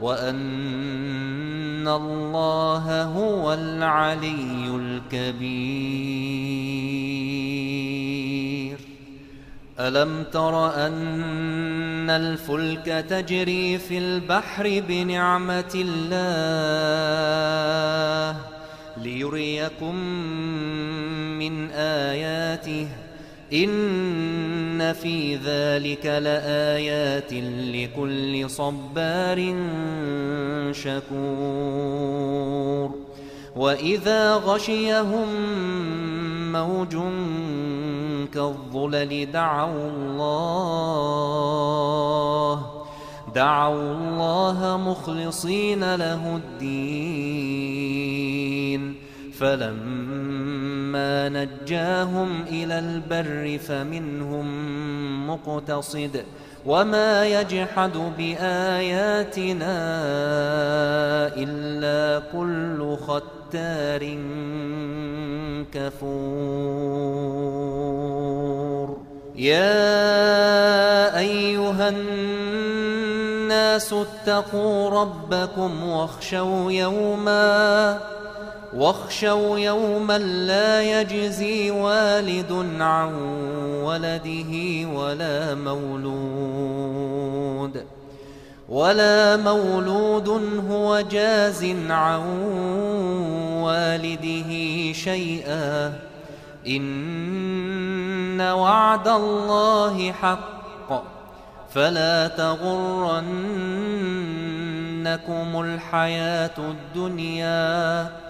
وأن الله هو العلي الكبير ألم تر أن الفلك تجري في البحر بنعمة الله ليريكم من آياته إن في ذلك لآيات لكل صبار شكور وإذا غشيهم موج كالظلل دعوا الله دعوا الله مخلصين له الدين فلما نجاهم إلى البر فمنهم مقتصد وما يجحد بآياتنا إلا كل ختار كفور. يا أيها الناس اتقوا ربكم واخشوا يوماً واخشوا يوما لا يجزي والد عن ولده ولا مولود. ولا مولود هو جاز عن والده شيئا. إن وعد الله حق. فلا تغرنكم الحياة الدنيا.